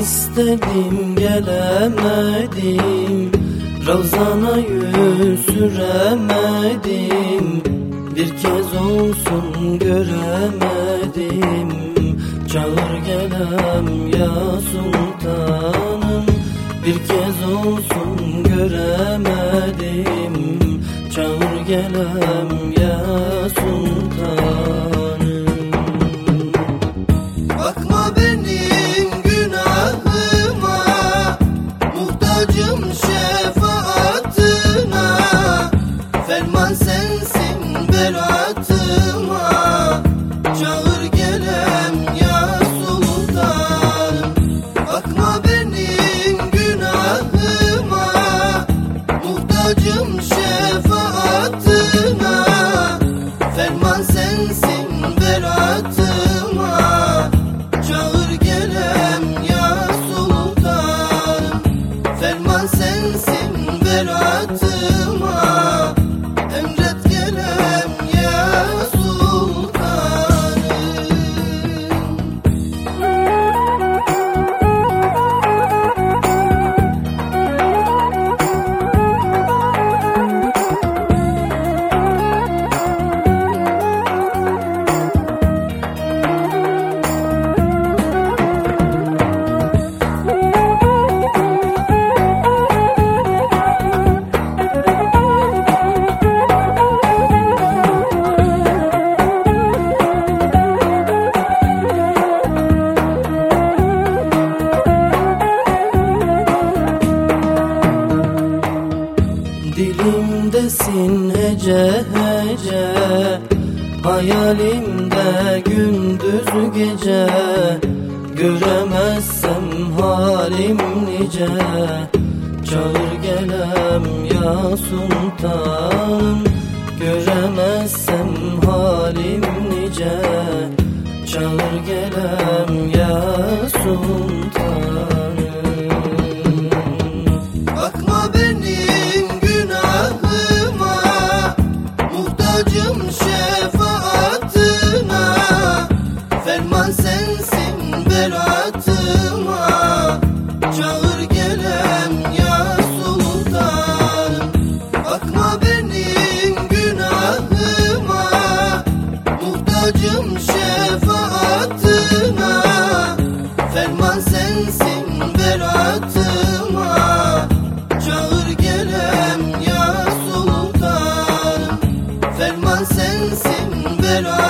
istedim gelemedim Ravzana yüz süremedim. Bir kez olsun göremedim Çağır gelem ya sultanım Bir kez olsun göremedim Çağır gelem sensin beratıma Dilimdesin hece hece Hayalimde gündüz gece. Göremezsem halim nice Çağır gelem ya sultan Göremezsem halim nice Çağır gelem ya sultan sensin bir